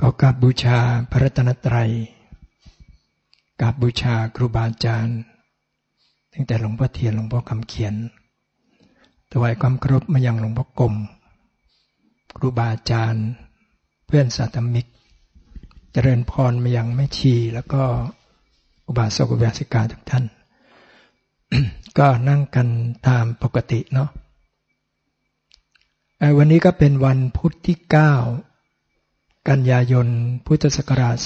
ก็กราบบูชาพระรัตนตรัยกราบบูชาครูบาอาจารย์ ตั้งแต่หลวงพ่อเทียนหลวงพ่อคำเขียนถวายความเคารพมายังหลวงพ่อกรมครูบาอาจารย์ เพื่อนสาธมิก เจริญพรมายังแม่ชี แล้วก็อุบาสกอุบาสิกาทุกท่าน ก็นั่งกันตามปกติเนาะวันนี้ก็เป็นวันพุธที่9กั กันยายน พุทธศักราช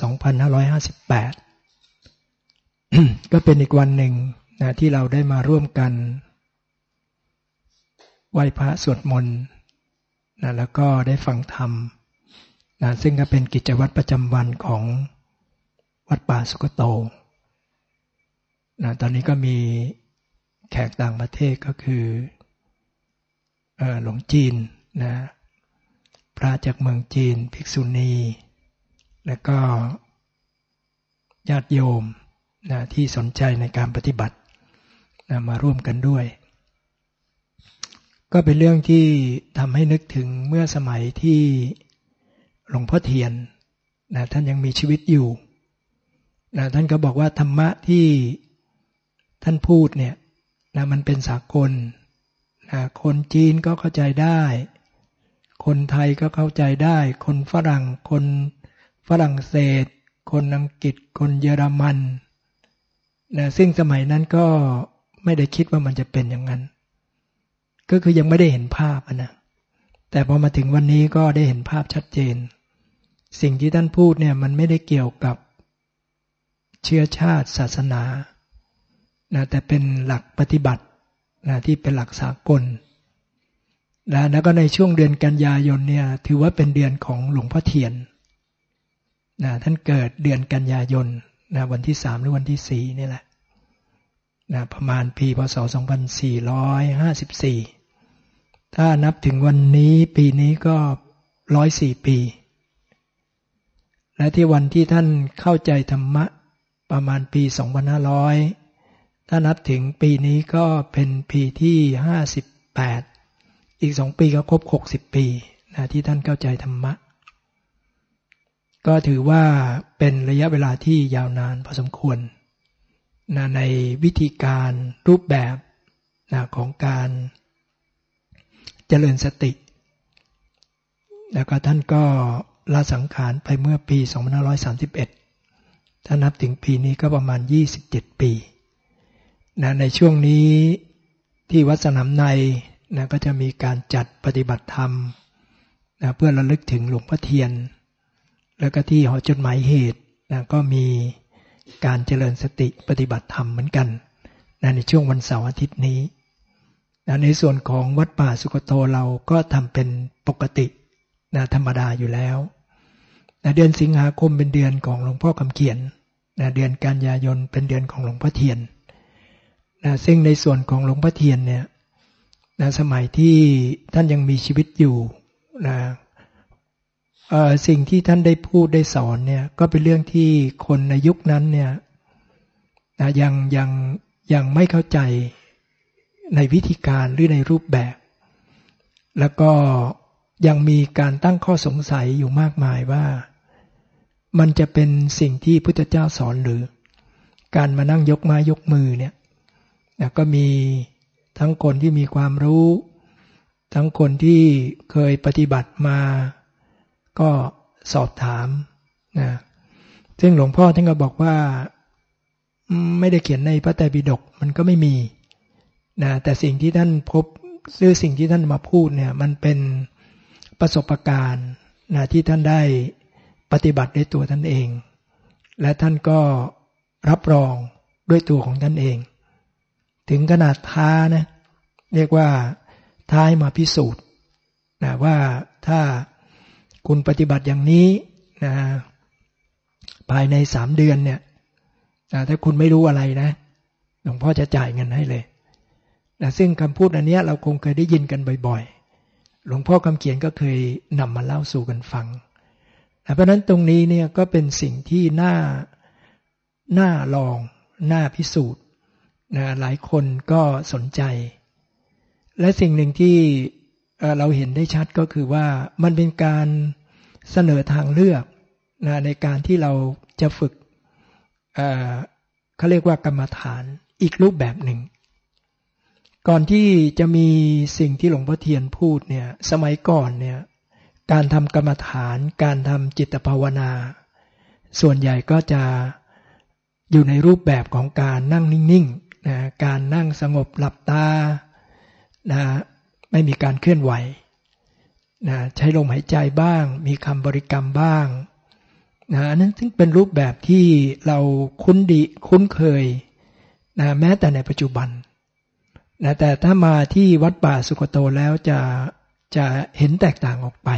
2558 ก็เป็นอีกวันหนึ่งนะที่เราได้มาร่วมกันไหว้พระสวดมนต์นะแล้วก็ได้ฟังธรรมนะซึ่งก็เป็นกิจวัตรประจำวันของวัดป่าสุกโตนะตอนนี้ก็มีแขกต่างประเทศก็คือหลวงจีนนะ พระจากเมืองจีน ภิกษุณี และก็ญาติโยมนะที่สนใจในการปฏิบัตินะมาร่วมกันด้วย ก็เป็นเรื่องที่ทำให้นึกถึงเมื่อสมัยที่หลวงพ่อเทียนนะท่านยังมีชีวิตอยู่นะท่านก็บอกว่าธรรมะที่ท่านพูดเนี่ยนะมันเป็นสากลนะคนจีนก็เข้าใจได้ คนไทยก็เข้าใจได้ คนฝรั่ง คนฝรั่งเศส คนอังกฤษ คนเยอรมันนะซึ่งสมัยนั้นก็ไม่ได้คิดว่ามันจะเป็นอย่างนั้น ก็คือยังไม่ได้เห็นภาพนะแต่พอมาถึงวันนี้ก็ได้เห็นภาพชัดเจน สิ่งที่ท่านพูดเนี่ยมันไม่ได้เกี่ยวกับเชื้อชาติศาสนานะแต่เป็นหลักปฏิบัตินะที่เป็นหลักสากล นะแล้วก็ในช่วงเดือนกันยายนเนี่ยถือว่าเป็นเดือนของหลวงพ่อเทียนนะท่านเกิดเดือนกันยายนนะวันที่สามหรือวันที่สี่นี่แหละนะประมาณปีพศ 2454 ถ้านับถึงวันนี้ปีนี้ก็ร้อยสี่ปี และที่วันที่ท่านเข้าใจธรรมะประมาณปี 2500 ถ้านับถึงปีนี้ก็เป็นปีที่ 58 อีกสองปีก็ครบหกสิบปีนะที่ท่านเข้าใจธรรมะ ก็ถือว่าเป็นระยะเวลาที่ยาวนานพอสมควรนะในวิธีการรูปแบบนะของการเจริญสติ แล้วก็ท่านก็ลาสังขารไปเมื่อปี 2531 ถ้านับถึงปีนี้ก็ประมาณ 27 ปีนะในช่วงนี้ที่วัดสนามใน นะก็จะมีการจัดปฏิบัติธรรมนะเพื่อระลึกถึงหลวงพ่อเทียน แล้วก็ที่หอจดหมายเหตุนะก็มีการเจริญสติปฏิบัติธรรมเหมือนกันนะในช่วงวันเสาร์อาทิตย์นี้นะในส่วนของวัดป่าสุกโตเราก็ทำเป็นปกตินะธรรมดาอยู่แล้วนะเดือนสิงหาคมเป็นเดือนของหลวงพ่อคำเขียนนะเดือนกันยายนเป็นเดือนของหลวงพ่อเทียนนะซึ่งในส่วนของหลวงพ่อเทียนเนี่ย นะสมัยที่ท่านยังมีชีวิตอยู่นะสิ่งที่ท่านได้พูดได้สอนเนี่ยก็เป็นเรื่องที่คนในยุคนั้นเนี่ยนะยังยังยังไม่เข้าใจในวิธีการหรือในรูปแบบ แล้วก็ยังมีการตั้งข้อสงสัยอยู่มากมายว่า มันจะเป็นสิ่งที่พุทธเจ้าสอนหรือ การมานั่งยกไม้ยกมือเนี่ยนะก็มี ทั้งคนที่มีความรู้ ทั้งคนที่เคยปฏิบัติมา ก็สอบถามนะซึ่งหลวงพ่อท่านก็บอกว่าไม่ได้เขียนในพระไตรปิฎกมันก็ไม่มีนะแต่สิ่งที่ท่านพบซื่อสิ่งที่ท่านมาพูดเนี่ยมันเป็นประสบการณ์นะที่ท่านได้ปฏิบัติด้วยตัวท่านเอง และท่านก็รับรองด้วยตัวของท่านเอง ถึงขนาดท้านะ เรียกว่าท้ายมาพิสูจน์นะว่าถ้าคุณปฏิบัติอย่างนี้นะภายในสามเดือนเนี่ยนะถ้าคุณไม่รู้อะไรนะหลวงพ่อจะจ่ายเงินให้เลยนะซึ่งคำพูดอันนี้เราคงเคยได้ยินกันบ่อยๆ หลวงพ่อคำเขียนก็เคยนำมาเล่าสู่กันฟังนะเพราะนั้นตรงนี้เนี่ยก็เป็นสิ่งที่น่าน่าลอง น่าพิสูจน์ นะหลายคนก็สนใจ และสิ่งหนึ่งที่เราเห็นได้ชัดก็คือว่ามันเป็นการเสนอทางเลือกนะในการที่เราจะฝึกเเขาเรียกว่ากรรมฐานอีกรูปแบบหนึ่ง ก่อนที่จะมีสิ่งที่หลวงพ่อเทียนพูดเนี่ยสมัยก่อนเนี่ยการทำกรรมฐานการทำจิตภาวนา ส่วนใหญ่ก็จะอยู่ในรูปแบบของการนั่งนิ่งๆ นะการนั่งสงบหลับตานะไม่มีการเคลื่อนไหวนะใช้ลมหายใจบ้าง มีคำบริกรรมบ้างนะอันนั้นซึ่งเป็นรูปแบบที่เราคุ้นดีคุ้นเคยนะแม้แต่ในปัจจุบันนะแต่ถ้ามาที่วัดป่าสุกโตแล้วจะจะเห็นแตกต่างออกไป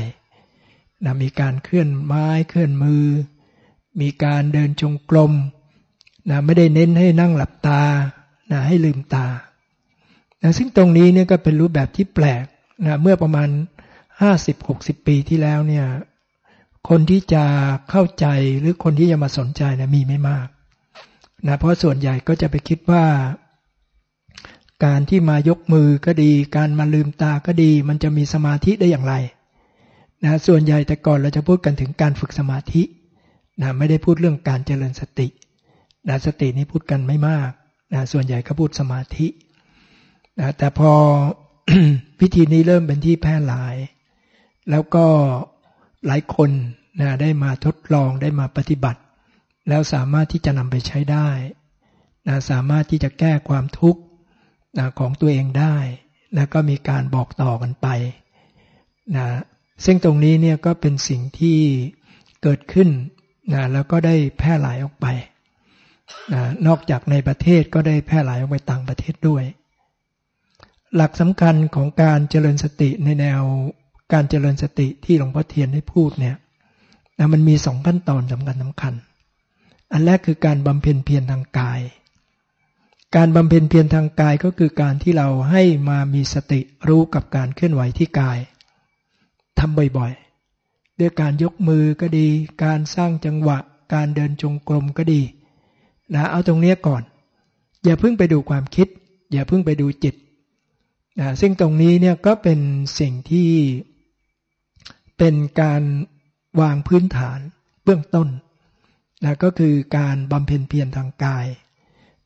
นะมีการเคลื่อนไม้เคลื่อนมือ มีการเดินจงกรมนะไม่ได้เน้นให้นั่งหลับตา นะให้ลืมตานะซึ่งตรงนี้เนี่ยก็เป็นรูปแบบที่แปลกนะเมื่อประมาณ 50-60 ปีที่แล้วเนี่ยคนที่จะเข้าใจหรือคนที่จะมาสนใจนะมีไม่มากนะเพราะส่วนใหญ่ก็จะไปคิดว่า การที่มายกมือก็ดี การมาลืมตาก็ดี มันจะมีสมาธิได้อย่างไรนะส่วนใหญ่แต่ก่อนเราจะพูดกันถึงการฝึกสมาธินะไม่ได้พูดเรื่องการเจริญสตินะสตินี้พูดกันไม่มาก นะส่วนใหญ่ก็พูดสมาธินะแต่พอพิธีนี้เริ่มเป็นที่แพร่หลาย แล้วก็หลายคนนะได้มาทดลองได้มาปฏิบัติ แล้วสามารถที่จะนำไปใช้ได้นะสามารถที่จะแก้ความทุกข์นะของตัวเองได้นะก็มีการบอกต่อกันไปนะซึ่งตรงนี้เนี่ยก็เป็นสิ่งที่เกิดขึ้นนะแล้วก็ได้แพร่หลายออกไป นอกจากในประเทศก็ได้แพร่หลายออกไปต่างประเทศด้วย หลักสำคัญของการเจริญสติในแนวการเจริญสติที่หลวงพ่อเทียนได้พูดเนี่ยมันมีสองขั้นตอนสำคัญสำคัญ อันแรกคือการบำเพ็ญเพียรทางกาย การบำเพ็ญเพียรทางกายก็คือการที่เราให้มามีสติรู้กับการเคลื่อนไหวที่กายทำบ่อยๆ ด้วยการยกมือก็ดี การสร้างจังหวะ การเดินจงกรมก็ดี นะเอาตรงนี้ก่อน อย่าเพิ่งไปดูความคิด อย่าเพิ่งไปดูจิตนะซึ่งตรงนี้เนี่ยก็เป็นสิ่งที่เป็นการวางพื้นฐานเบื้องต้นนะก็คือการบำเพ็ญเพียรทางกาย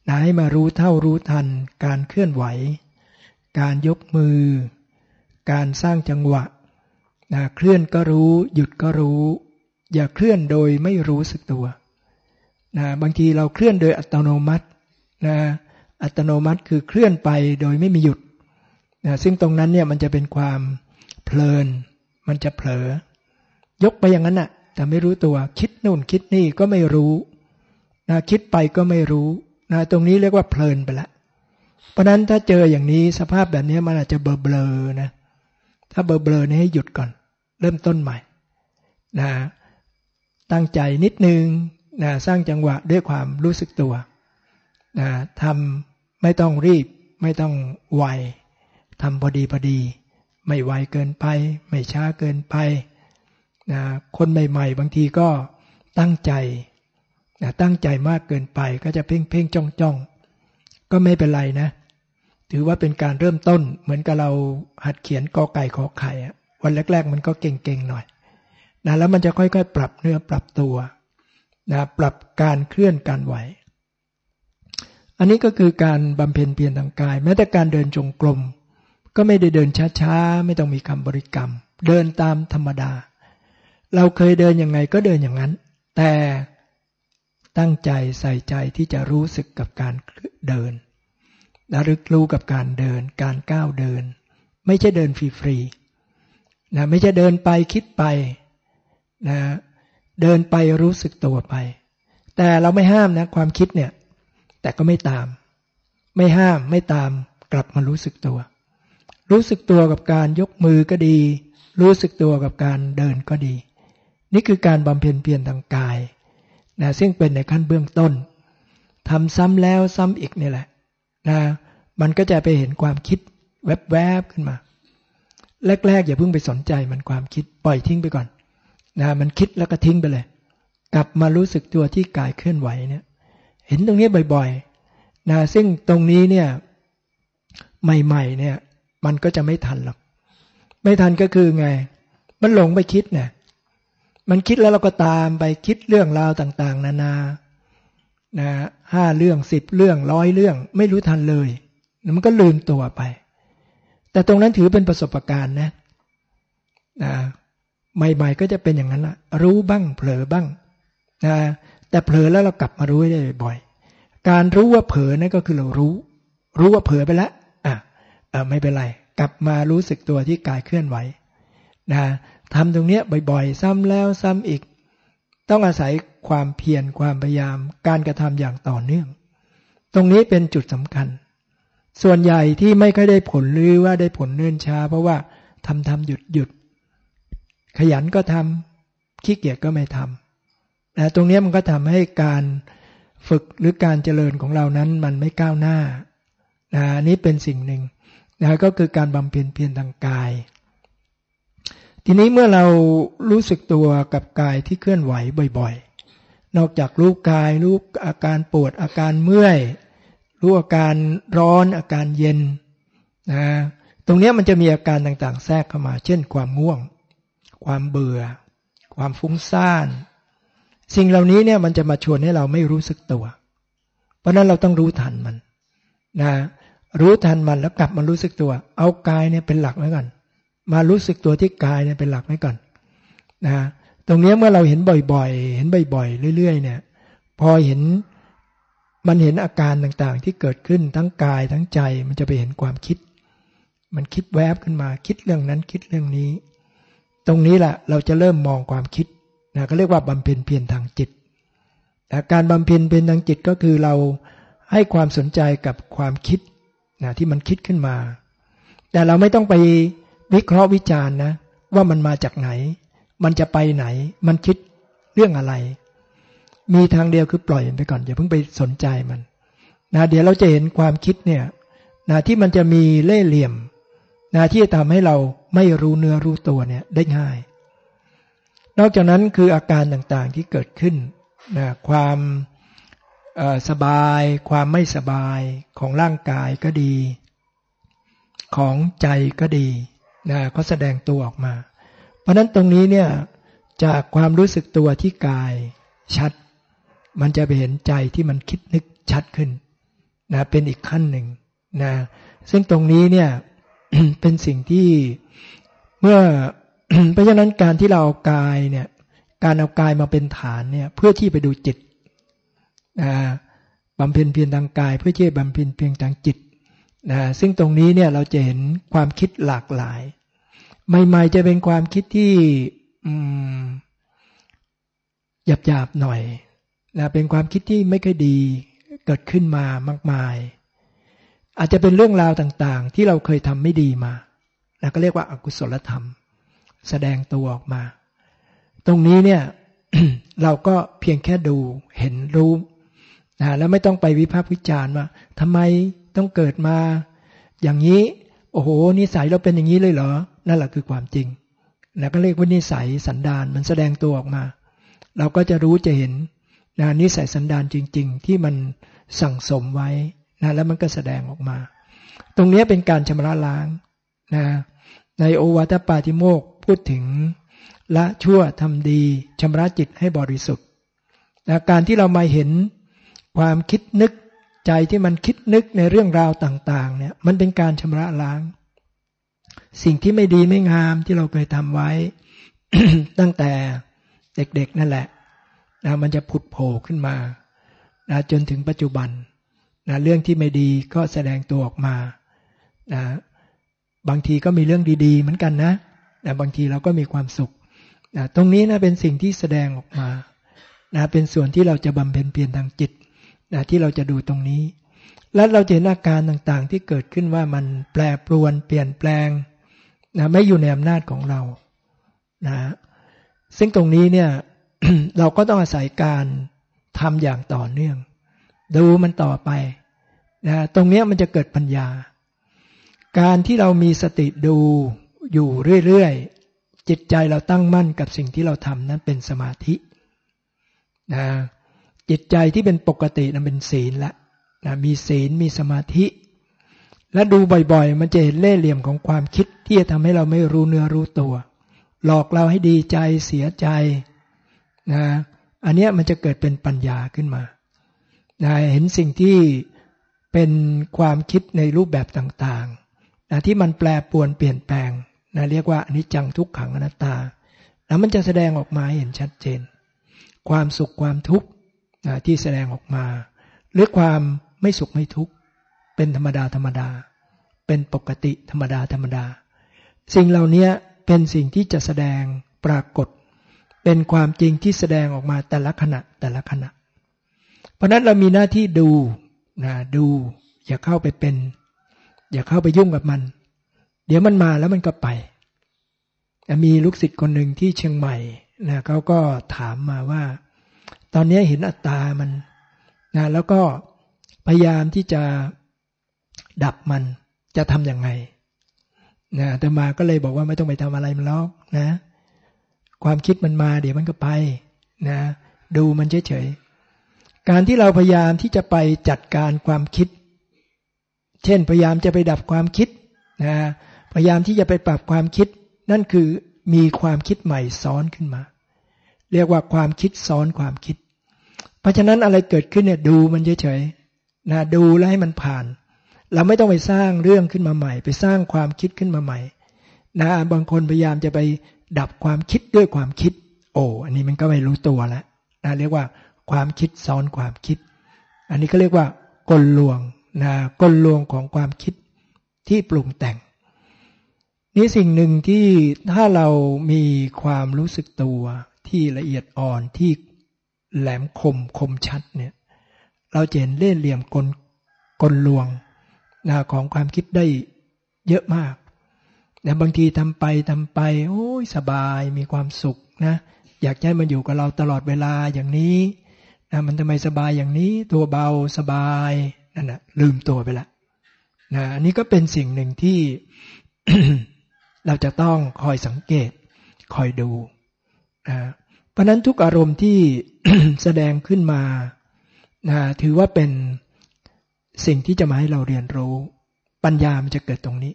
นะให้มารู้เท่ารู้ทัน การเคลื่อนไหว การยกมือ การสร้างจังหวะนะเคลื่อนก็รู้ หยุดก็รู้ อย่าเคลื่อนโดยไม่รู้สึกตัว นะบางทีเราเคลื่อนโดยอัตโนมัตินะอัตโนมัติคือเคลื่อนไปโดยไม่มีหยุดนะซึ่งตรงนั้นเนี่ยมันจะเป็นความเพลิน มันจะเผลอยกไปอย่างนั้นน่ะ แต่ไม่รู้ตัวคิดนู่นคิดนี่ก็ไม่รู้นะคิดไปก็ไม่รู้นะตรงนี้เรียกว่าเพลินไปละเพราะนั้นถ้าเจออย่างนี้สภาพแบบนี้มันอาจจะเบลอเบลอนะ ถ้าเบลอเบลอนี่ให้หยุดก่อน เริ่มต้นใหม่นะตั้งใจนิดนึง นะสร้างจังหวะด้วยความรู้สึกตัวนะทำไม่ต้องรีบ ไม่ต้องไวทำพอดีพอดี ไม่ไวเกินไป ไม่ช้าเกินไปนะคนใหม่ ๆ บางทีก็ตั้งใจนะตั้งใจมากเกินไปก็จะเพ่งเพ่งจ้องจ้องก็ไม่เป็นไรนะ ถือว่าเป็นการเริ่มต้นเหมือนกับเราหัดเขียนกอไก่ขอไข่วันแรก ๆ มันก็เก่งๆหน่อยนะแล้วมันจะค่อย ๆ ปรับเนื้อปรับตัว นะปรับการเคลื่อนการไหว อันนี้ก็คือการบำเพ็ญเพียรทางกาย แม้แต่การเดินจงกรมก็ไม่ได้เดินช้าๆ ไม่ต้องมีคำบริกรรม เดินตามธรรมดา เราเคยเดินยังไงก็เดินอย่างนั้น แต่ตั้งใจใส่ใจที่จะรู้สึกกับการเดินระลึกรู้กับการเดิน การก้าวเดิน ไม่ใช่เดินฟรีๆนะไม่ใช่เดินไปคิดไปนะ เดินไปรู้สึกตัวไป แต่เราไม่ห้ามนะความคิดเนี่ย แต่ก็ไม่ตาม ไม่ห้ามไม่ตามกลับมารู้สึกตัว รู้สึกตัวกับการยกมือก็ดี รู้สึกตัวกับการเดินก็ดี นี่คือการบำเพ็ญเพียรทางกายนะซึ่งเป็นในขั้นเบื้องต้นทำซ้ำแล้วซ้ำอีกนี่แหละนะมันก็จะไปเห็นความคิดแวบๆขึ้นมา แรกๆอย่าเพิ่งไปสนใจมันความคิดปล่อยทิ้งไปก่อน นะมันคิดแล้วก็ทิ้งไปเลย กลับมารู้สึกตัวที่กายเคลื่อนไหวเนี่ย เห็นตรงนี้บ่อยๆนะซึ่งตรงนี้เนี่ย ใหม่ๆ เนี่ย มันก็จะไม่ทันหรอก ไม่ทันก็คือไง มันหลงไปคิดเนี่ยมันคิดแล้วเราก็ตามไปคิดเรื่องราวต่าง ๆ นานา นะห้าเรื่องสิบเรื่องร้อยเรื่อง ไม่รู้ทันเลย มันก็ลืมตัวไป แต่ตรงนั้นถือเป็นประสบการณ์นะนะ ใหม่ๆก็จะเป็นอย่างนั้นละรู้บ้างเผลอบ้างนะแต่เผลอแล้วเรากลับมารู้ได้บ่อยการรู้ว่าเผลอนั่นก็คือเรารู้ รู้ว่าเผลอไปแล้วอะอะไม่เป็นไร กลับมารู้สึกตัวที่กายเคลื่อนไหวนะทำตรงเนี้ยบ่อยๆ ซ้ำแล้วซ้ำอีก ต้องอาศัยความเพียรความพยายาม การกระทำอย่างต่อเนื่อง ตรงนี้เป็นจุดสำคัญ ส่วนใหญ่ที่ไม่ค่อยได้ผลหรือว่าได้ผลเนื่นช้า เพราะว่าทำทำหยุดหยุด ขยันก็ทำขี้เกียจก็ไม่ทำนะตรงนี้มันก็ทำให้การฝึกหรือการเจริญของเรานั้นมันไม่ก้าวหน้านะนี้เป็นสิ่งหนึ่งนะก็คือการบำเพ็ญเพียรทางกาย ทีนี้เมื่อเรารู้สึกตัวกับกายที่เคลื่อนไหวบ่อยๆ นอกจากรู้กายรู้อาการปวดอาการเมื่อยรู้อาการร้อนอาการเย็นนะตรงนี้มันจะมีอาการต่างๆ แทรกเข้ามา เช่นความง่วง ความเบื่อ ความฟุ้งซ่าน สิ่งเหล่านี้เนี่ยมันจะมาชวนให้เราไม่รู้สึกตัว เพราะนั้นเราต้องรู้ทันมันนะรู้ทันมันแล้วกลับมารู้สึกตัว เอากายเนี่ยเป็นหลักไว้ก่อน มารู้สึกตัวที่กายเนี่ยเป็นหลักไว้ก่อนนะตรงนี้เมื่อเราเห็นบ่อยๆ เห็นบ่อยๆ เรื่อย ๆ เนี่ย พอเห็นมันเห็นอาการต่างๆ ที่เกิดขึ้นทั้งกายทั้งใจมันจะไปเห็นความคิด มันคิดแวบขึ้นมา คิดเรื่องนั้นคิดเรื่องนี้ ตรงนี้แหละเราจะเริ่มมองความคิดนะก็เรียกว่าบำเพ็ญเพียรทางจิตการบำเพ็ญเพียรทางจิตก็คือเราให้ความสนใจกับความคิดนะที่มันคิดขึ้นมา แต่เราไม่ต้องไปวิเคราะห์วิจารณ์นะว่ามันมาจากไหน มันจะไปไหน มันคิดเรื่องอะไร มีทางเดียวคือปล่อยไปก่อนอย่าเพิ่งไปสนใจมันนะเดี๋ยวเราจะเห็นความคิดเนี่ยนะที่มันจะมีเล่ห์เหลี่ยม นะที่จะทำให้เราไม่รู้เนื้อรู้ตัวเนี่ยได้ง่าย นอกจากนั้นคืออาการต่างๆที่เกิดขึ้นนะความสบาย ความไม่สบายของร่างกายก็ดี ของใจก็ดีนะก็แสดงตัวออกมา เพราะนั้นตรงนี้เนี่ยจากความรู้สึกตัวที่กายชัด มันจะไปเห็นใจที่มันคิดนึกชัดขึ้นนะเป็นอีกขั้นหนึ่งนะซึ่งตรงนี้เนี่ย เป็นสิ่งที่เมื่อเพราะฉะนั้นการที่เราเอากายเนี่ย การเอากายมาเป็นฐานเนี่ย เพื่อที่ไปดูจิตนะบำเพ็ญเพียรทางกาย เพื่อที่บำเพ็ญเพียรทางจิตนะซึ่งตรงนี้เนี่ยเราจะเห็นความคิดหลากหลาย ใหม่ ๆ จะเป็นความคิดที่หยาบๆหน่อยนะเป็นความคิดที่ไม่ค่อยดีเกิดขึ้นมามากมาย อาจจะเป็นเรื่องราวต่างๆ ที่เราเคยทำไม่ดีมาแล้วก็เรียกว่าอากุศลธรรม แสดงตัวออกมา ตรงนี้เนี่ยเราก็เพียงแค่ดูเห็นรู้นะแล้วไม่ต้องไปวิพากษ์วิจารณ์ว่าทำไมต้องเกิดมา อย่างนี้ โอ้โห นิสัยเราเป็นอย่างนี้เลยเหรอ นั่นแหละคือความจริง แล้วก็เรียกว่านิสัยสันดานมันแสดงตัวออกมา เราก็จะรู้จะเห็นนะนิสัยสันดานจริง ๆ ที่มันสั่งสมไว้ นะแล้วมันก็แสดงออกมา ตรงนี้เป็นการชำระล้างนะในโอวาทปาติโมกพูดถึงละชั่วทำดีชำระจิตให้บริสุทธิ์นะการที่เรามาเห็นความคิดนึกใจที่มันคิดนึกในเรื่องราวต่างๆเนี่ยมันเป็นการชำระล้าง สิ่งที่ไม่ดีไม่งามที่เราเคยทำไว้ ตั้งแต่เด็กๆนั่นแหละนะมันจะผุดโผล่ขึ้นมานะจนถึงปัจจุบัน นะเรื่องที่ไม่ดีก็แสดงตัวออกมานะบางทีก็มีเรื่องดี ๆ เหมือนกันนะแต่บางทีเราก็มีความสุขนะตรงนี้นะเป็นสิ่งที่แสดงออกมานะเป็นส่วนที่เราจะบำเพ็ญเพียรทางจิตนะที่เราจะดูตรงนี้ และเราจะเห็นอาการต่างๆ ที่เกิดขึ้นว่ามันแปรปรวนเปลี่ยนแปลงนะไม่อยู่ในอำนาจของเรานะซึ่งตรงนี้เนี่ยเราก็ต้องอาศัยการทำอย่างต่อเนื่อง ดูมันต่อไปนะตรงนี้มันจะเกิดปัญญา การที่เรามีสติดูอยู่เรื่อยๆ จิตใจเราตั้งมั่นกับสิ่งที่เราทำนั้นเป็นสมาธินะจิตใจที่เป็นปกตินั้นเป็นศีลละนะมีศีลมีสมาธิ และดูบ่อยๆ มันจะเห็นเล่ห์เหลี่ยมของความคิดที่จะทำให้เราไม่รู้เนื้อรู้ตัว หลอกเราให้ดีใจเสียใจนะอันนี้มันจะเกิดเป็นปัญญาขึ้นมา นะเห็นสิ่งที่เป็นความคิดในรูปแบบต่างๆนะที่มันแปรปรวนเปลี่ยนแปลงนะเรียกว่าอนิจจังทุกขังอนัตตา แล้วมันจะแสดงออกมาเห็นชัดเจน ความสุขความทุกข์นะที่แสดงออกมา หรือความไม่สุขไม่ทุกข์เป็นธรรมดาธรรมดา เป็นปกติธรรมดาธรรมดา สิ่งเหล่านี้เป็นสิ่งที่จะแสดงปรากฏ เป็นความจริงที่แสดงออกมาแต่ละขณะแต่ละขณะ เพราะนั้นเรามีหน้าที่ดูนะดู อย่าเข้าไปเป็น อย่าเข้าไปยุ่งกับมัน เดี๋ยวมันมาแล้วมันก็ไป มีลูกศิษย์คนหนึ่งที่เชียงใหม่นะเขาก็ถามมาว่า ตอนนี้เห็นอัตตามันนะแล้วก็พยายามที่จะดับมันจะทำยังไงนะแต่มาก็เลยบอกว่าไม่ต้องไปทำอะไรมันหรอกนะ ความคิดมันมาเดี๋ยวมันก็ไปนะ ดูมันเฉยๆ การที่เราพยายามที่จะไปจัดการความคิด เช่นพยายามจะไปดับความคิดนะพยายามที่จะไปปรับความคิด นั่นคือมีความคิดใหม่ซ้อนขึ้นมา เรียกว่าความคิดซ้อนความคิด เพราะฉะนั้นอะไรเกิดขึ้นเนี่ยดูมันเฉยๆนะดูแล้วให้มันผ่าน เราไม่ต้องไปสร้างเรื่องขึ้นมาใหม่ ไปสร้างความคิดขึ้นมาใหม่นะบางคนพยายามจะไปดับความคิดด้วยความคิด โอ้อันนี้มันก็ไม่รู้ตัวแล้วนะเรียกว่า ความคิดซ้อนความคิด อันนี้ก็เรียกว่ากลลวงนะกลลวงของความคิดที่ปรุงแต่ง นี่สิ่งหนึ่งที่ถ้าเรามีความรู้สึกตัวที่ละเอียดอ่อนที่แหลมคมคมชัดเนี่ยเราเห็นเล่ห์เหลี่ยมกลกลลวงนะของความคิดได้เยอะมากนะบางทีทำไปทำไป โอ้ยสบายมีความสุขนะ อยากให้มันอยู่กับเราตลอดเวลาอย่างนี้ นะมันทำไมสบายอย่างนี้ ตัวเบาสบายนั่นนะลืมตัวไปละนะอันนี้ก็เป็นสิ่งหนึ่งที่เราจะต้องคอยสังเกต คอยดูนะเพราะนั้นทุกอารมณ์ที่แสดงขึ้นมานะถือว่าเป็นสิ่งที่จะมาให้เราเรียนรู้ ปัญญามันจะเกิดตรงนี้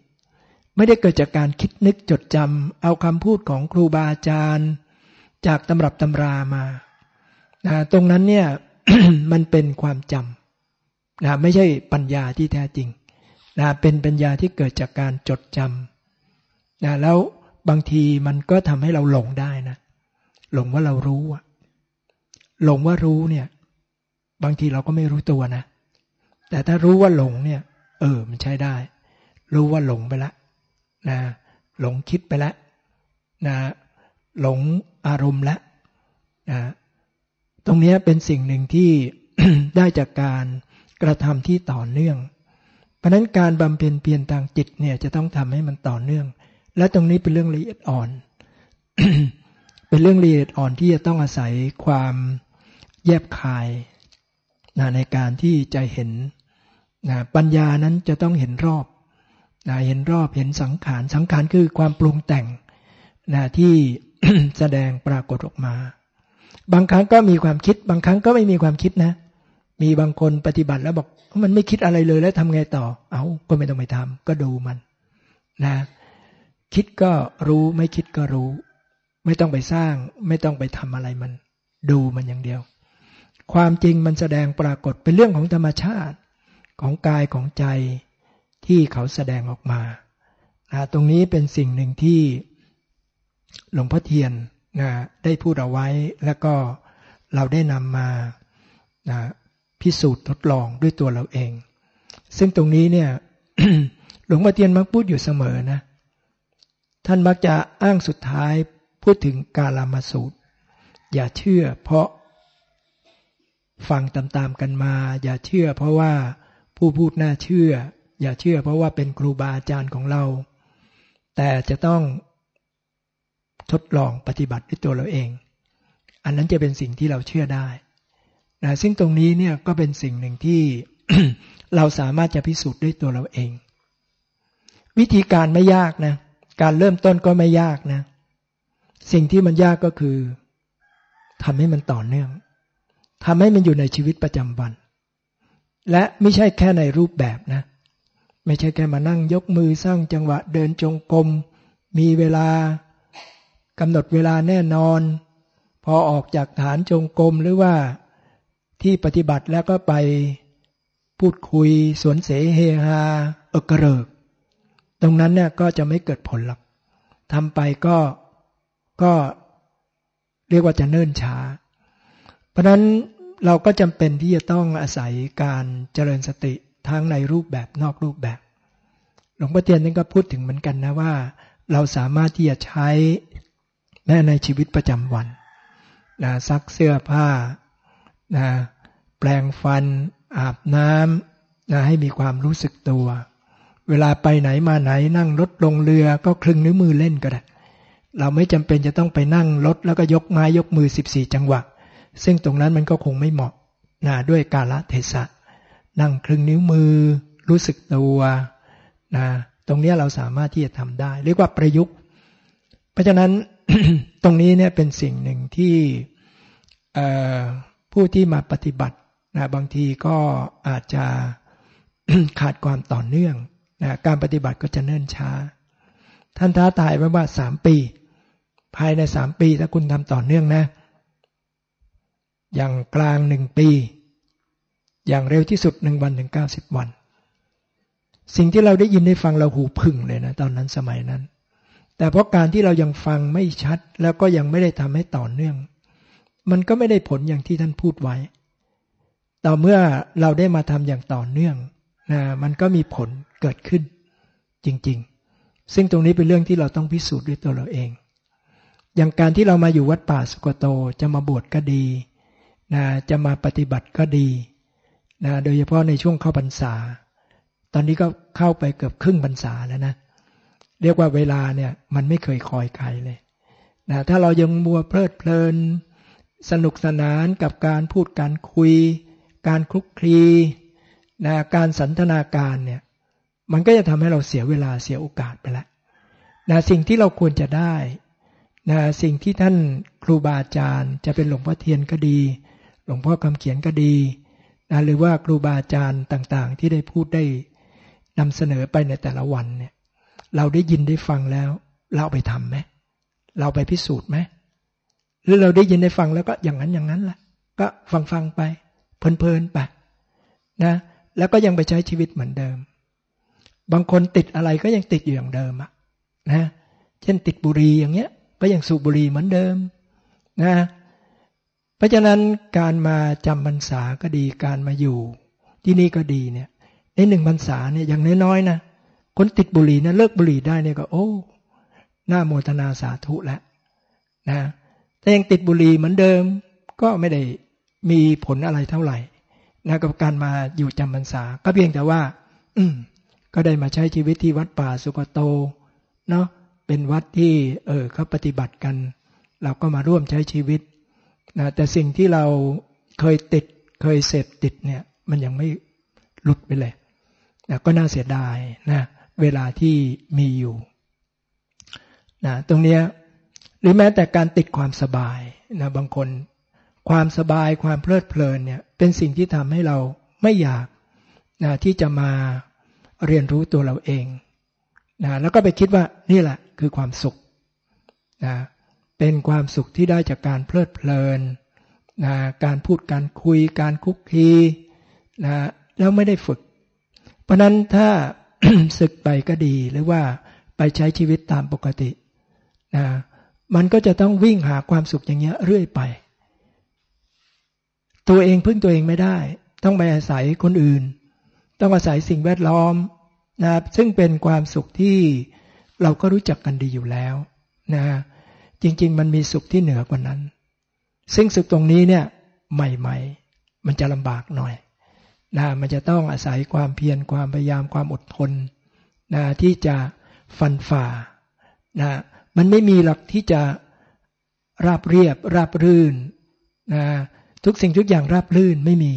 ไม่ได้เกิดจากการคิดนึกจดจำเอาคำพูดของครูบาอาจารย์ จากตำรับตำรามา นะตรงนั้นเนี่ยมันเป็นความจำนะไม่ใช่ปัญญาที่แท้จริงนะเป็นปัญญาที่เกิดจากการจดจำนะแล้วบางทีมันก็ทำให้เราหลงได้นะ หลงว่าเรารู้อะหลงว่ารู้เนี่ย บางทีเราก็ไม่รู้ตัวนะ แต่ถ้ารู้ว่าหลงเนี่ย เออ มันใช้ได้ รู้ว่าหลงไปแล้วนะหลงคิดไปแล้วนะหลงอารมณ์ล้วนะ รงนี้เป็นสิ่งหนึ่งที่ได้จากการกระทำที่ต่อเนื่อง เพราะนั้นการบำเพ็ญเพียรทางจิตเนี่ยจะต้องทำให้มันต่อเนื่อง และตรงนี้เป็นเรื่องละเอียดอ่อน เป็นเรื่องละเอียดอ่อนที่จะต้องอาศัยความแยบคายนะในการที่จะเห็นนะปัญญานั้นจะต้องเห็นรอบนะเห็นรอบเห็นสังขาร สังขารคือความปรุงแต่งนะที่แสดงปรากฏออกมา บางครั้งก็มีความคิด บางครั้งก็ไม่มีความคิดนะ มีบางคนปฏิบัติแล้วบอกมันไม่คิดอะไรเลยแล้วทำไงต่อ เอาก็ไม่ต้องไปทำก็ดูมันนะ คิดก็รู้ไม่คิดก็รู้ ไม่ต้องไปสร้าง ไม่ต้องไปทำอะไรมัน ดูมันอย่างเดียว ความจริงมันแสดงปรากฏเป็นเรื่องของธรรมชาติของกายของใจที่เขาแสดงออกมานะตรงนี้เป็นสิ่งหนึ่งที่หลวงพ่อเทียน นะได้พูดเอาไว้แล้วก็เราได้นำมานะพิสูจน์ทดลองด้วยตัวเราเอง ซึ่งตรงนี้เนี่ยหลวงพ่อเทียนมักพูดอยู่เสมอนะ ท่านมักจะอ้างสุดท้ายพูดถึงกาลามาสูตร อย่าเชื่อเพราะฟังตามๆกันมา อย่าเชื่อเพราะว่าผู้พูดน่าเชื่อ อย่าเชื่อเพราะว่าเป็นครูบาอาจารย์ของเรา แต่จะต้อง ทดลองปฏิบัติด้วยตัวเราเอง อันนั้นจะเป็นสิ่งที่เราเชื่อได้นะซึ่งตรงนี้เนี่ยก็เป็นสิ่งหนึ่งที่เราสามารถจะพิสูจน์ด้วยตัวเราเอง วิธีการไม่ยากนะ การเริ่มต้นก็ไม่ยากนะ สิ่งที่มันยากก็คือทำให้มันต่อเนื่องทำให้มันอยู่ในชีวิตประจำวัน และไม่ใช่แค่ในรูปแบบนะ ไม่ใช่แค่มานั่งยกมือสร้างจังหวะเดินจงกรมมีเวลา กำหนดเวลาแน่นอน พอออกจากฐานจงกรมหรือว่าที่ปฏิบัติแล้วก็ไปพูดคุยสวนเสเฮฮาเอกระเริก ตรงนั้นเนี่ยก็จะไม่เกิดผลหรอกทำไปก็ก็เรียกว่าจะเนิ่นช้า เพราะนั้นเราก็จำเป็นที่จะต้องอาศัยการเจริญสติทั้งในรูปแบบนอกรูปแบบ หลวงพ่อเทียนนั่นก็พูดถึงเหมือนกันนะว่า เราสามารถที่จะใช้ แม้ในชีวิตประจำวันนะซักเสื้อผ้านะแปลงฟัน อาบน้ำนะให้มีความรู้สึกตัว เวลาไปไหนมาไหนนั่งรถลงเรือก็คลึงนิ้วมือเล่นก็ได้ เราไม่จำเป็นจะต้องไปนั่งรถแล้วก็ยกไม้ยกมือ 14 จังหวะ ซึ่งตรงนั้นมันก็คงไม่เหมาะนะด้วยกาลเทศะ นั่งคลึงนิ้วมือ รู้สึกตัวนะตรงนี้เราสามารถที่จะทำได้ เรียกว่าประยุกต์ เพราะฉะนั้นตรงนี้เนี่ยเป็นสิ่งหนึ่งที่ผู้ที่มาปฏิบัตินะบางทีก็อาจจะขาดความต่อเนื่องนะการปฏิบัติก็จะเนิ่นช้า ท่านท้าทายไว้ว่าสามปี ภายในสามปีถ้าคุณทำต่อเนื่องนะ อย่างกลางหนึ่งปี อย่างเร็วที่สุดหนึ่งวันถึงเก้าสิบวัน สิ่งที่เราได้ยินได้ฟังเราหูพึ่งเลยนะ ตอนนั้นสมัยนั้น แต่เพราะการที่เรายังฟังไม่ชัด แล้วก็ยังไม่ได้ทำให้ต่อเนื่อง มันก็ไม่ได้ผลอย่างที่ท่านพูดไว้ ต่อเมื่อเราได้มาทำอย่างต่อเนื่องนะมันก็มีผลเกิดขึ้นจริง ๆ ซึ่งตรงนี้เป็นเรื่องที่เราต้องพิสูจน์ด้วยตัวเราเอง อย่างการที่เรามาอยู่วัดป่าสุกโตจะมาบวชก็ดีนะจะมาปฏิบัติก็ดีนะโดยเฉพาะในช่วงเข้าพรรษา ตอนนี้ก็เข้าไปเกือบครึ่งพรรษาแล้วนะ เรียกว่าเวลาเนี่ยมันไม่เคยคอยใครเลยนะถ้าเรายังมัวเพลิดเพลิน สนุกสนานกับการพูดการคุย การคลุกคลีนะการสันทนาการเนี่ยมันก็จะทำให้เราเสียเวลาเสียโอกาสไปแล้วนะสิ่งที่เราควรจะได้นะสิ่งที่ท่านครูบาอาจารย์ จะเป็นหลวงพ่อเทียนก็ดี หลวงพ่อคำเขียนก็ดีนะหรือว่าครูบาอาจารย์ต่างๆ ที่ได้พูดได้นำเสนอไปในแต่ละวันเนี่ย เราได้ยินได้ฟังแล้ว เราไปทำไหมเราไปพิสูจน์ไหมหรือเราได้ยินได้ฟังแล้วก็อย่างนั้นอย่างนั้นแหละก็ฟังฟังไป เพลินๆไปนะแล้วก็ยังไปใช้ชีวิตเหมือนเดิม บางคนติดอะไรก็ยังติดอยู่อย่างเดิมอะนะเช่นติดบุหรี่อย่างเงี้ย ก็ยังสูบบุหรี่เหมือนเดิมนะเพราะฉะนั้นการมาจำพรรษาก็ดีการมาอยู่ที่นี่ก็ดีเนี่ยในหนึ่งพรรษาเนี่ยอย่างน้อยๆนะ คนติดบุหรี่นะเลิกบุหรี่ได้เนี่ยก็ โอ้หน้าโมทนาสาธุแล้วนะแต่ยังติดบุหรี่เหมือนเดิม ก็ไม่ได้มีผลอะไรเท่าไหร่นะกับการมาอยู่จำพรรษา ก็เพียงแต่ว่า อืม ก็ได้มาใช้ชีวิตที่วัดป่าสุกโต เนาะเป็นวัดที่ เออเขาปฏิบัติกัน เราก็มาร่วมใช้ชีวิตนะแต่สิ่งที่เราเคยติดเคยเสพติดเนี่ย มันยังไม่หลุดไปเลยนะก็น่าเสียดายนะ เวลาที่มีอยู่นะตรงนี้หรือแม้แต่การติดความสบายนะบางคน ความสบายความเพลิดเพลินเนี่ยเป็นสิ่งที่ทำให้เราไม่อยากนะที่จะมาเรียนรู้ตัวเราเองนะแล้วก็ไปคิดว่านี่แหละคือความสุขนะเป็นความสุขที่ได้จากการเพลิดเพลินนะการพูดการคุยการคุกคีนะแล้วไม่ได้ฝึก เพราะนั้นถ้า ศึกไปก็ดี หรือว่าไปใช้ชีวิตตามปกตินะมันก็จะต้องวิ่งหาความสุขอย่างเงี้ยเรื่อยไป ตัวเองพึ่งตัวเองไม่ได้ ต้องไปอาศัยคนอื่น ต้องอาศัยสิ่งแวดล้อมนะซึ่งเป็นความสุขที่เราก็รู้จักกันดีอยู่แล้วนะจริง ๆ มันมีสุขที่เหนือกว่านั้น ซึ่งสุขตรงนี้เนี่ยใหม่ ๆ มันจะลำบากหน่อย นะมันจะต้องอาศัยความเพียรความพยายามความอดทนนะที่จะฟันฝ่านะมันไม่มีหลักที่จะราบเรียบราบรื่นนะทุกสิ่งทุกอย่างราบลื่นไม่มี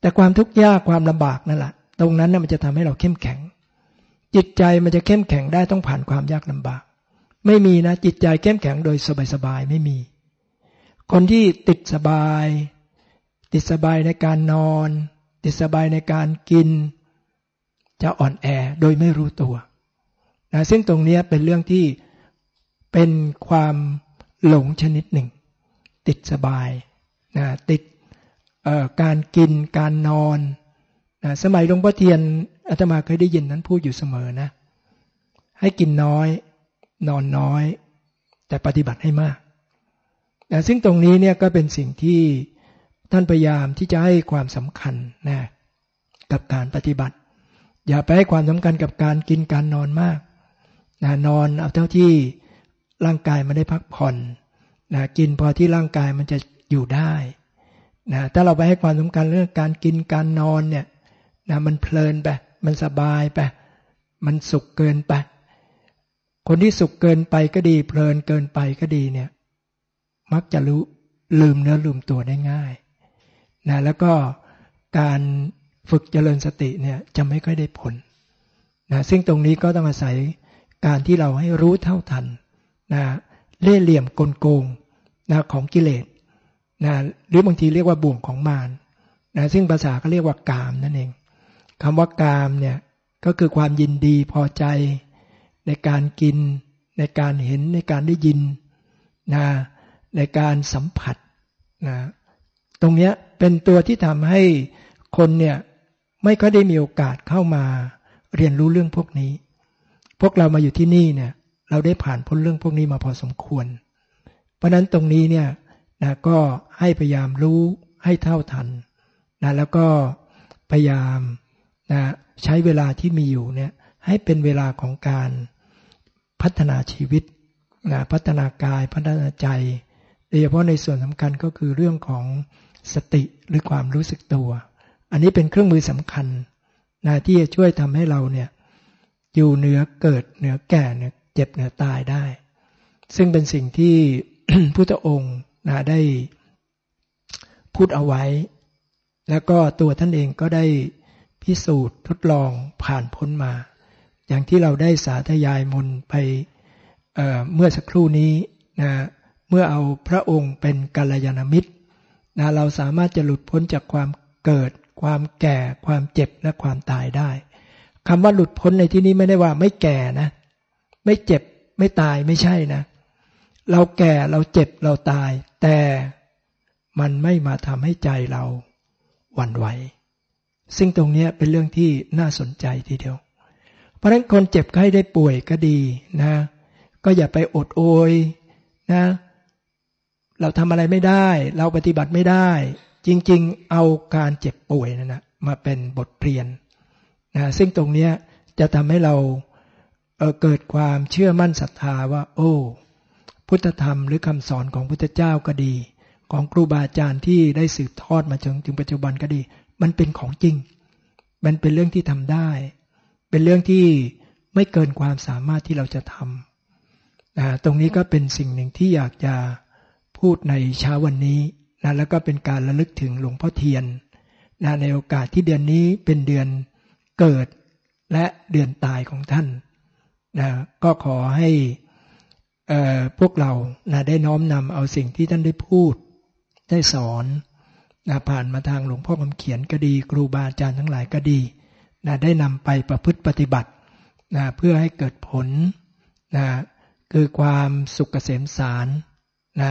แต่ความทุกข์ยากความลำบากนั่นแหละตรงนั้นน่ะมันจะทำให้เราเข้มแข็ง จิตใจมันจะเข้มแข็งได้ต้องผ่านความยากลำบาก ไม่มีนะจิตใจเข้มแข็งโดยสบายๆไม่มี คนที่ติดสบาย ติดสบายในการนอน ติดสบายในการกินจะอ่อนแอโดยไม่รู้ตัวนะซึ่งตรงนี้เป็นเรื่องที่เป็นความหลงชนิดหนึ่ง ติดสบายนะติดการกินการนอนนะสมัยหลวงพ่อเทียนอาตมาเคยได้ยินนั้นพูดอยู่เสมอนะ ให้กินน้อย นอนน้อย แต่ปฏิบัติให้มากนะซึ่งตรงนี้เนี่ยก็เป็นสิ่งที่ ท่านพยายามที่จะให้ความสำคัญนะกับการปฏิบัติ อย่าไปให้ความสำคัญกับการกินการนอนมากนะนอนเอาเท่าที่ร่างกายมันได้พักผ่อนนะกินพอที่ร่างกายมันจะอยู่ได้นะถ้าเราไปให้ความสำคัญเรื่องการกินการนอนเนี่ยนะมันเพลินไปมันสบายไปมันสุขเกินไป คนที่สุขเกินไปก็ดี เพลินเกินไปก็ดีเนี่ย มักจะรู้ลืมเนื้อลืมตัวได้ง่าย นะแล้วก็การฝึกเจริญสติเนี่ยจะไม่ค่อยได้ผลนะซึ่งตรงนี้ก็ต้องอาศัยการที่เราให้รู้เท่าทันนะเล่เหลี่ยมกลโกงนะของกิเลสนะหรือบางทีเรียกว่าบ่วงของมารนะซึ่งภาษาก็เรียกว่ากามนั่นเองคำว่ากามเนี่ยก็คือความยินดีพอใจในการกิน ในการเห็นในการได้ยินนะในการสัมผัสนะ ตรงนี้เป็นตัวที่ทำให้คนเนี่ยไม่ค่อยได้มีโอกาสเข้ามาเรียนรู้เรื่องพวกนี้ พวกเรามาอยู่ที่นี่เนี่ยเราได้ผ่านพ้นเรื่องพวกนี้มาพอสมควร เพราะนั้นตรงนี้เนี่ยนะก็ให้พยายามรู้ให้เท่าทันนะแล้วก็พยายามนะใช้เวลาที่มีอยู่เนี่ยให้เป็นเวลาของการพัฒนาชีวิตนะพัฒนากายพัฒนาใจโดยเฉพาะในส่วนสำคัญก็คือเรื่องของ สติหรือความรู้สึกตัว อันนี้เป็นเครื่องมือสำคัญนะที่จะช่วยทำให้เราเนี่ยอยู่เหนือเกิดเหนือแก่เหนี่ยเจ็บเหนือตายได้ ซึ่งเป็นสิ่งที่พุทธองค์นะได้พูดเอาไว้ แล้วก็ตัวท่านเองก็ได้พิสูจน์ทดลองผ่านพ้นมา อย่างที่เราได้สาธยายมนไปเเมื่อสักครู่นี้นะเมื่อเอาพระองค์เป็นกัลยาณมิตร นะเราสามารถจะหลุดพ้นจากความเกิด ความแก่ ความเจ็บและความตายได้คำว่าหลุดพ้นในที่นี้ไม่ได้ว่าไม่แก่นะ ไม่เจ็บไม่ตายไม่ใช่นะ เราแก่เราเจ็บเราตาย แต่มันไม่มาทำให้ใจเราหวั่นไหว ซึ่งตรงนี้เป็นเรื่องที่น่าสนใจทีเดียว เพราะฉะนั้นคนเจ็บไข้ได้ป่วยก็ดีนะ ก็อย่าไปอดโอยนะ เราทำอะไรไม่ได้ เราปฏิบัติไม่ได้ จริง ๆ เอาการเจ็บป่วยนั่นนะมาเป็นบทเรียนนะซึ่งตรงนี้จะทำให้เราเเกิดความเชื่อมั่นศรัทธาว่า โอ้ พุทธธรรมหรือคำสอนของพุทธเจ้าก็ดี ของครูบาอาจารย์ที่ได้สืบทอดมาจนถึงปัจจุบันก็ดี มันเป็นของจริง มันเป็นเรื่องที่ทำได้ เป็นเรื่องที่ไม่เกินความสามารถที่เราจะทำนะตรงนี้ก็เป็นสิ่งหนึ่งที่อยากจะ พูดในเช้าวันนี้นะแล้วก็เป็นการระลึกถึงหลวงพ่อเทียนนะในโอกาสที่เดือนนี้เป็นเดือนเกิดและเดือนตายของท่านนะก็ขอให้พวกเรานะได้น้อมนำเอาสิ่งที่ท่านได้พูด ได้สอนนะผ่านมาทางหลวงพ่อคำเขียนก็ดี ครูบาอาจารย์ทั้งหลายก็ดีนะได้นำไปประพฤติปฏิบัตินะเพื่อให้เกิดผลนะคือความสุขเกษมสารนะ